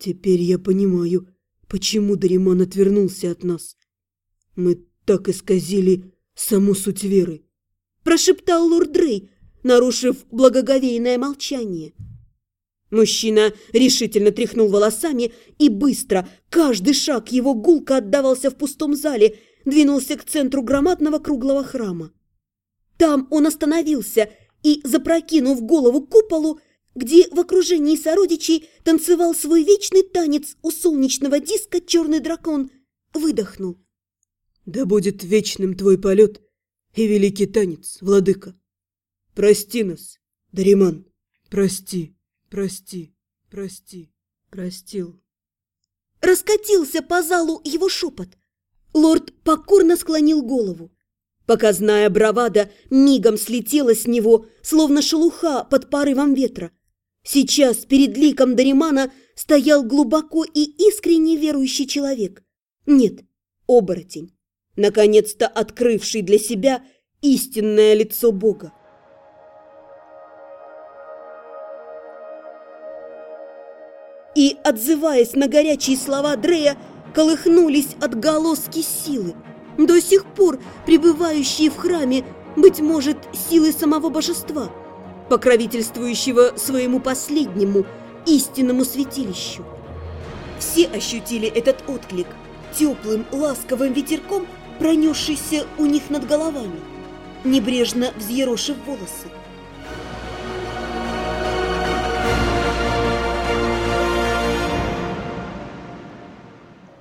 Теперь я понимаю, почему Дариман отвернулся от нас. Мы так исказили саму суть веры. Прошептал лорд Дрей, нарушив благоговейное молчание. Мужчина решительно тряхнул волосами и быстро, каждый шаг его гулко отдавался в пустом зале, двинулся к центру громадного круглого храма. Там он остановился и, запрокинув голову к куполу, где в окружении сородичей танцевал свой вечный танец у солнечного диска черный дракон, выдохнул. «Да будет вечным твой полет и великий танец, владыка! Прости нас, Дариман, прости!» Прости, прости, простил. Раскатился по залу его шепот. Лорд покорно склонил голову. Показная бравада мигом слетела с него, словно шелуха под порывом ветра. Сейчас перед ликом Даримана стоял глубоко и искренне верующий человек. Нет, оборотень, наконец-то открывший для себя истинное лицо Бога. и, отзываясь на горячие слова Дрея, колыхнулись отголоски силы, до сих пор пребывающие в храме, быть может, силы самого божества, покровительствующего своему последнему истинному святилищу. Все ощутили этот отклик, теплым, ласковым ветерком, пронесшийся у них над головами, небрежно взъерошив волосы.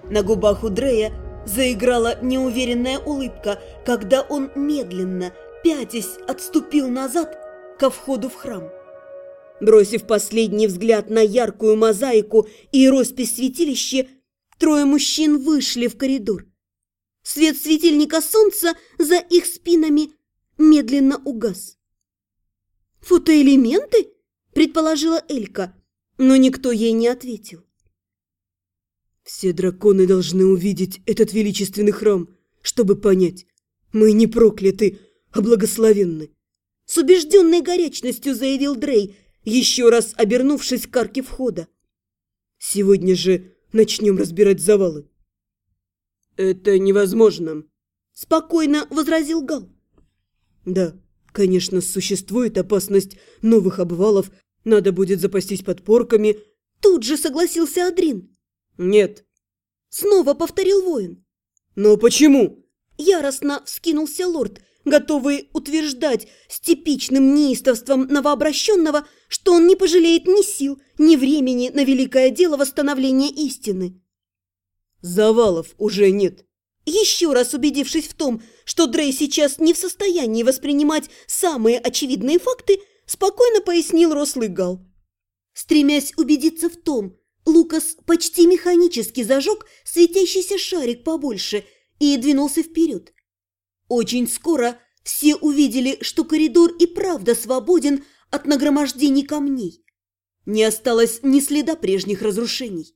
На губах у Дрея заиграла неуверенная улыбка, когда он медленно, пятясь, отступил назад ко входу в храм. Бросив последний взгляд на яркую мозаику и роспись святилища, трое мужчин вышли в коридор. Свет светильника солнца за их спинами медленно угас. «Фотоэлементы?» – предположила Элька, но никто ей не ответил. Все драконы должны увидеть этот величественный храм, чтобы понять, мы не прокляты, а благословенны. С убежденной горячностью заявил Дрей, еще раз обернувшись к арке входа. Сегодня же начнем разбирать завалы. Это невозможно, спокойно возразил Гал. Да, конечно, существует опасность новых обвалов, надо будет запастись подпорками. Тут же согласился Адрин. «Нет». Снова повторил воин. «Но почему?» Яростно вскинулся лорд, готовый утверждать с типичным неистовством новообращенного, что он не пожалеет ни сил, ни времени на великое дело восстановления истины. «Завалов уже нет». Еще раз убедившись в том, что Дрей сейчас не в состоянии воспринимать самые очевидные факты, спокойно пояснил рослый Гал. Стремясь убедиться в том, Лукас почти механически зажег светящийся шарик побольше и двинулся вперед. Очень скоро все увидели, что коридор и правда свободен от нагромождений камней. Не осталось ни следа прежних разрушений.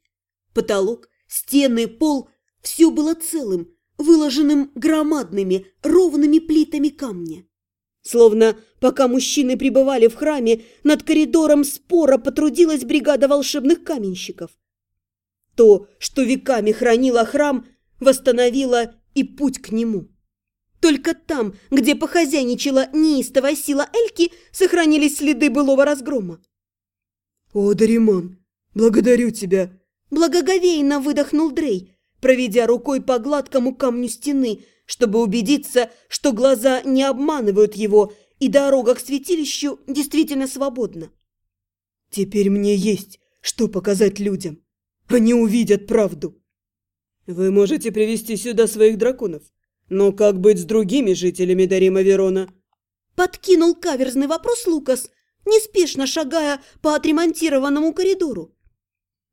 Потолок, стены, пол – все было целым, выложенным громадными ровными плитами камня. Словно пока мужчины пребывали в храме, над коридором спора потрудилась бригада волшебных каменщиков. То, что веками хранило храм, восстановило и путь к нему. Только там, где похозяйничала неистовая сила Эльки, сохранились следы былого разгрома. «О, Дариман, благодарю тебя!» Благоговейно выдохнул Дрей, проведя рукой по гладкому камню стены, чтобы убедиться, что глаза не обманывают его, и дорога к святилищу действительно свободна. «Теперь мне есть, что показать людям. Они увидят правду. Вы можете привести сюда своих драконов, но как быть с другими жителями Дарима Верона?» Подкинул каверзный вопрос Лукас, неспешно шагая по отремонтированному коридору.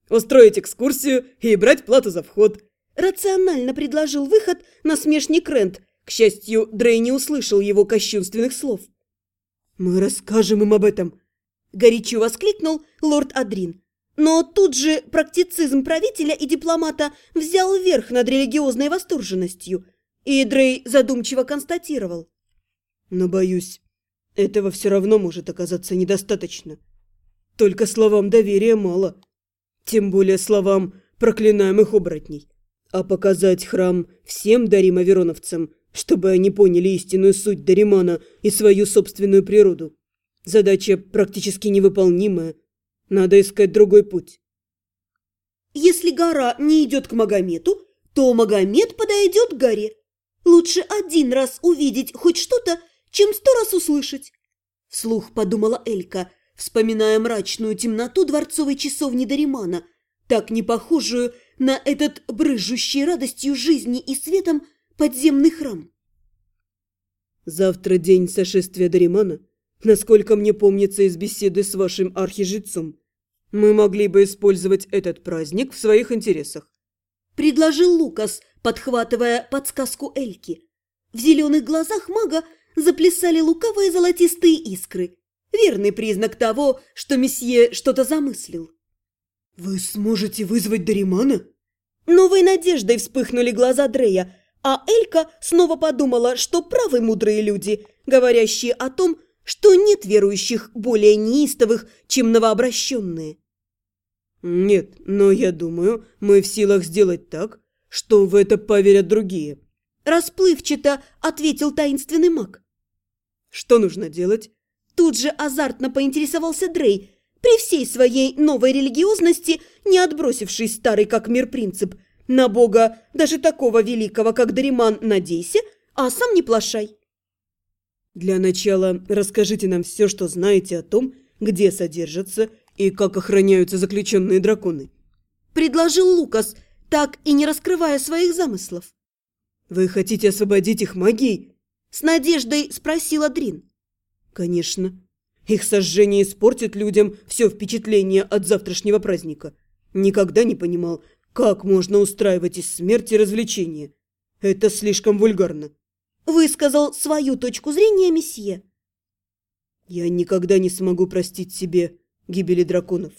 «Устроить экскурсию и брать плату за вход», Рационально предложил выход насмешник Рент. К счастью, Дрей не услышал его кощунственных слов. «Мы расскажем им об этом!» Горячо воскликнул лорд Адрин. Но тут же практицизм правителя и дипломата взял верх над религиозной восторженностью, и Дрей задумчиво констатировал. «Но, боюсь, этого все равно может оказаться недостаточно. Только словам доверия мало. Тем более словам проклинаемых оборотней. А показать храм всем даримовероновцам, чтобы они поняли истинную суть Даримана и свою собственную природу. Задача практически невыполнимая. Надо искать другой путь. Если гора не идет к Магомету, то Магомед подойдет к горе. Лучше один раз увидеть хоть что-то, чем сто раз услышать. Вслух подумала Элька, вспоминая мрачную темноту дворцовой часовни Даримана, так не похожую на этот брыжущий радостью жизни и светом подземный храм. Завтра день сошествия Даримана, насколько мне помнится из беседы с вашим архижрецом. Мы могли бы использовать этот праздник в своих интересах. Предложил Лукас, подхватывая подсказку Эльки. В зеленых глазах мага заплясали луковые золотистые искры. Верный признак того, что месье что-то замыслил. «Вы сможете вызвать Даримана?» Новой надеждой вспыхнули глаза Дрея, а Элька снова подумала, что правы мудрые люди, говорящие о том, что нет верующих более неистовых, чем новообращенные. «Нет, но я думаю, мы в силах сделать так, что в это поверят другие», Расплывчато ответил таинственный маг. «Что нужно делать?» Тут же азартно поинтересовался Дрей, при всей своей новой религиозности, не отбросивший старый как мир принцип «на Бога, даже такого великого, как Дариман, надейся, а сам не плашай». «Для начала расскажите нам все, что знаете о том, где содержатся и как охраняются заключенные драконы», – предложил Лукас, так и не раскрывая своих замыслов. «Вы хотите освободить их магией?» – с надеждой спросила Дрин. «Конечно. Их сожжение испортит людям все впечатление от завтрашнего праздника. Никогда не понимал, как можно устраивать из смерти развлечения. Это слишком вульгарно». Высказал свою точку зрения месье. «Я никогда не смогу простить себе гибели драконов.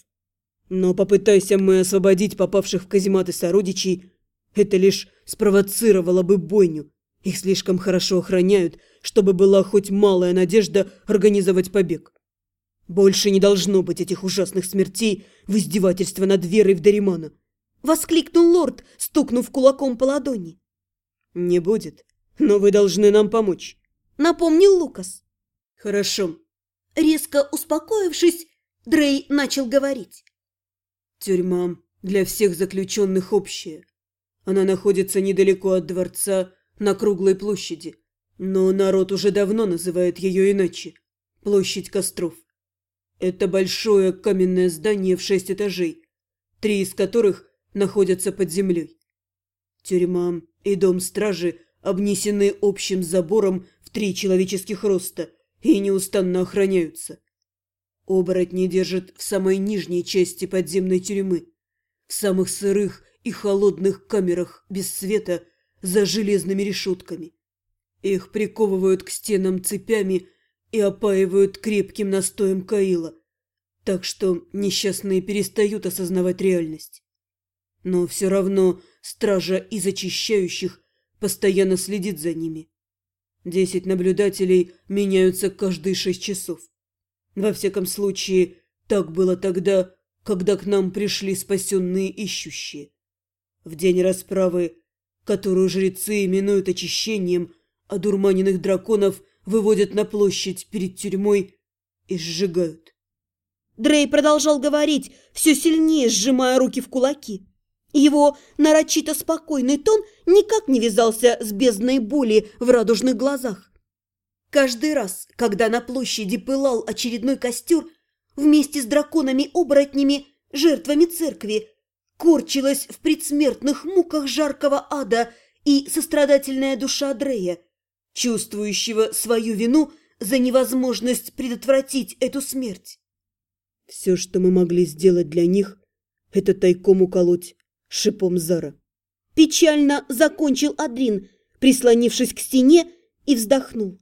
Но попытайся мы освободить попавших в казематы сородичей, это лишь спровоцировало бы бойню. Их слишком хорошо охраняют, чтобы была хоть малая надежда организовать побег. Больше не должно быть этих ужасных смертей в издевательство над верой в Даримана. Воскликнул лорд, стукнув кулаком по ладони. Не будет, но вы должны нам помочь. Напомнил Лукас. Хорошо. Резко успокоившись, Дрей начал говорить. Тюрьма для всех заключенных общая. Она находится недалеко от дворца, на круглой площади. Но народ уже давно называет ее иначе – площадь костров. Это большое каменное здание в шесть этажей, три из которых находятся под землей. Тюрьма и дом стражи обнесены общим забором в три человеческих роста и неустанно охраняются. Оборотни держат в самой нижней части подземной тюрьмы, в самых сырых и холодных камерах без света за железными решетками. Их приковывают к стенам цепями и опаивают крепким настоем Каила, так что несчастные перестают осознавать реальность. Но все равно стража из очищающих постоянно следит за ними. Десять наблюдателей меняются каждые шесть часов. Во всяком случае, так было тогда, когда к нам пришли спасенные ищущие. В день расправы, которую жрецы именуют очищением, одурманенных драконов выводят на площадь перед тюрьмой и сжигают. Дрей продолжал говорить, все сильнее сжимая руки в кулаки. Его нарочито спокойный тон никак не вязался с бездной боли в радужных глазах. Каждый раз, когда на площади пылал очередной костер, вместе с драконами-оборотнями, жертвами церкви, корчилась в предсмертных муках жаркого ада и сострадательная душа Дрея, чувствующего свою вину за невозможность предотвратить эту смерть. Все, что мы могли сделать для них, это тайком уколоть шипом Зара. Печально закончил Адрин, прислонившись к стене, и вздохнул.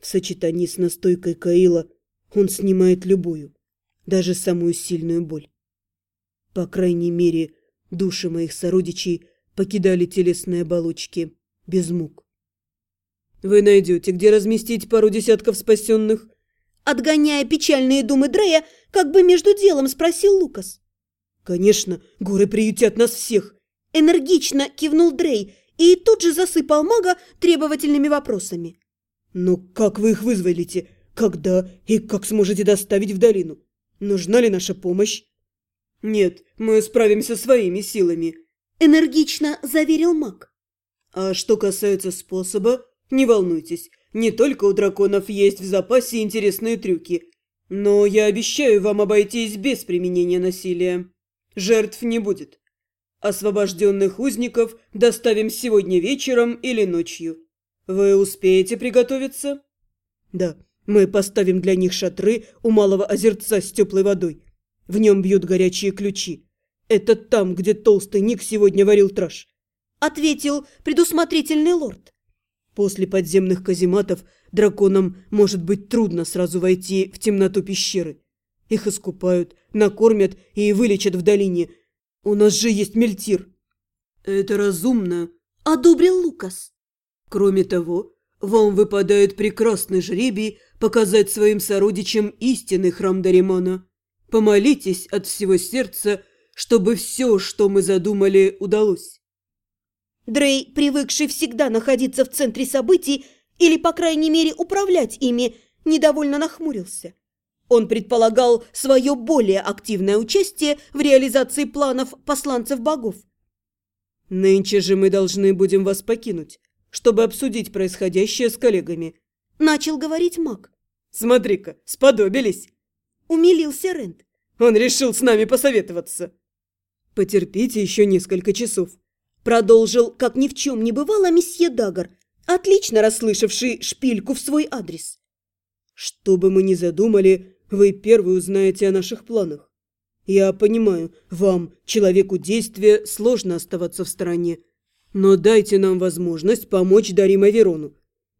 В сочетании с настойкой Каила он снимает любую, даже самую сильную боль. По крайней мере, души моих сородичей покидали телесные оболочки без мук. «Вы найдете, где разместить пару десятков спасенных?» Отгоняя печальные думы Дрея, как бы между делом спросил Лукас. Конечно, горы приютят нас всех. Энергично кивнул Дрей и тут же засыпал мага требовательными вопросами. Но как вы их вызволите? Когда и как сможете доставить в долину? Нужна ли наша помощь? Нет, мы справимся своими силами. Энергично заверил маг. А что касается способа, не волнуйтесь, не только у драконов есть в запасе интересные трюки, но я обещаю вам обойтись без применения насилия. Жертв не будет. Освобожденных узников доставим сегодня вечером или ночью. Вы успеете приготовиться? Да, мы поставим для них шатры у малого озерца с теплой водой. В нем бьют горячие ключи. Это там, где толстый Ник сегодня варил траж. Ответил предусмотрительный лорд. После подземных казематов драконам может быть трудно сразу войти в темноту пещеры. Их искупают, накормят и вылечат в долине – у нас же есть мельтир. Это разумно, одобрил Лукас. Кроме того, вам выпадает прекрасный жребий показать своим сородичам истинный храм Даримана. Помолитесь от всего сердца, чтобы все, что мы задумали, удалось. Дрей, привыкший всегда находиться в центре событий или, по крайней мере, управлять ими, недовольно нахмурился. Он предполагал свое более активное участие в реализации планов посланцев богов. «Нынче же мы должны будем вас покинуть, чтобы обсудить происходящее с коллегами», – начал говорить маг. «Смотри-ка, сподобились!» – умилился Рент. «Он решил с нами посоветоваться!» «Потерпите еще несколько часов», – продолжил, как ни в чем не бывало, месье Дагар, отлично расслышавший шпильку в свой адрес. «Что бы мы ни задумали, вы первый узнаете о наших планах. Я понимаю, вам, человеку действия, сложно оставаться в стороне. Но дайте нам возможность помочь Дарима Верону.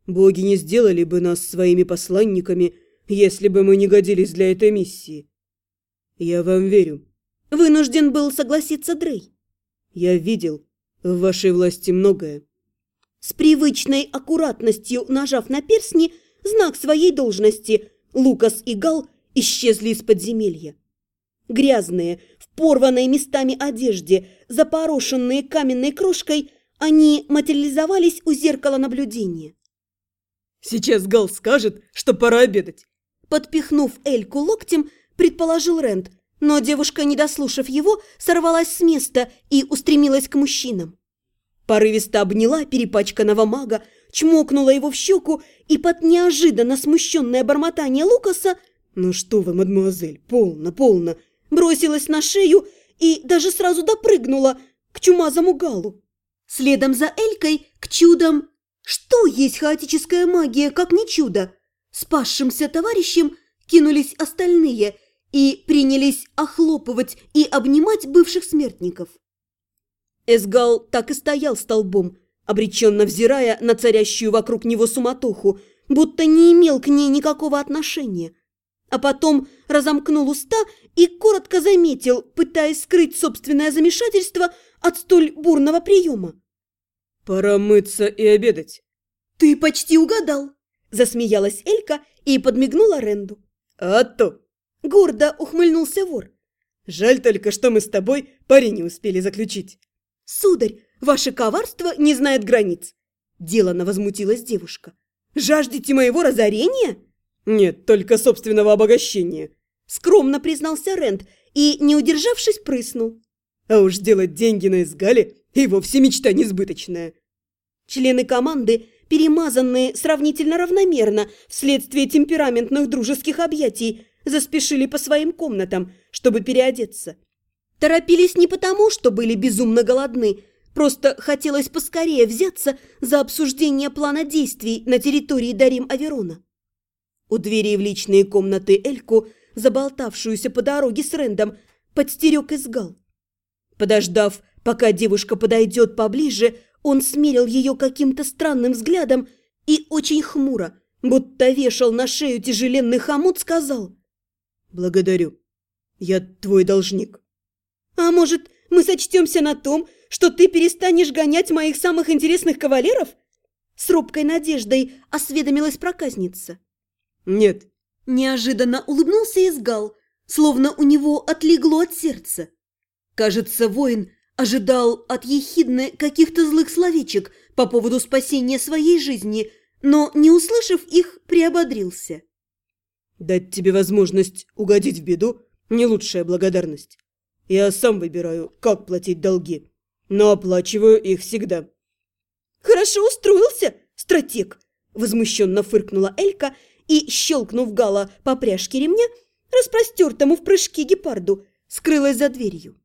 Боги не сделали бы нас своими посланниками, если бы мы не годились для этой миссии. Я вам верю. Вынужден был согласиться Дрей. Я видел в вашей власти многое. С привычной аккуратностью нажав на перстни знак своей должности, Лукас и Гал исчезли из подземелья. Грязные, в порванной местами одежде, запорошенные каменной крошкой, они материализовались у зеркала наблюдения. «Сейчас Гал скажет, что пора обедать!» Подпихнув Эльку локтем, предположил Рент, но девушка, не дослушав его, сорвалась с места и устремилась к мужчинам. Порывисто обняла перепачканного мага, чмокнула его в щеку и под неожиданно смущенное бормотание Лукаса «Ну что вы, мадемуазель, полно, полно!» Бросилась на шею и даже сразу допрыгнула к чумазому галу. Следом за Элькой к чудам. Что есть хаотическая магия, как не чудо? Спасшимся товарищем кинулись остальные и принялись охлопывать и обнимать бывших смертников. Эсгал так и стоял столбом, обреченно взирая на царящую вокруг него суматоху, будто не имел к ней никакого отношения а потом разомкнул уста и коротко заметил, пытаясь скрыть собственное замешательство от столь бурного приема. «Пора мыться и обедать». «Ты почти угадал», – засмеялась Элька и подмигнула Ренду. «А то!» – гордо ухмыльнулся вор. «Жаль только, что мы с тобой пари не успели заключить». «Сударь, ваше коварство не знает границ», – делано возмутилась девушка. «Жаждете моего разорения?» «Нет, только собственного обогащения», – скромно признался Рент и, не удержавшись, прыснул. «А уж делать деньги на изгале и вовсе мечта несбыточная». Члены команды, перемазанные сравнительно равномерно вследствие темпераментных дружеских объятий, заспешили по своим комнатам, чтобы переодеться. Торопились не потому, что были безумно голодны, просто хотелось поскорее взяться за обсуждение плана действий на территории Дарим Аверона. У двери в личные комнаты Эльку, заболтавшуюся по дороге с Рэндом, подстерег изгал. Подождав, пока девушка подойдет поближе, он смерил ее каким-то странным взглядом и очень хмуро, будто вешал на шею тяжеленный хомут, сказал «Благодарю. Я твой должник». «А может, мы сочтемся на том, что ты перестанешь гонять моих самых интересных кавалеров?» С робкой надеждой осведомилась проказница. «Нет». Неожиданно улыбнулся Изгал, словно у него отлегло от сердца. Кажется, воин ожидал от Ехидны каких-то злых словечек по поводу спасения своей жизни, но, не услышав их, приободрился. Дать тебе возможность угодить в беду – не лучшая благодарность. Я сам выбираю, как платить долги, но оплачиваю их всегда. «Хорошо устроился, стратег!» – возмущенно фыркнула Элька и, щелкнув Гала по пряжке ремня, распростертому в прыжке гепарду, скрылась за дверью.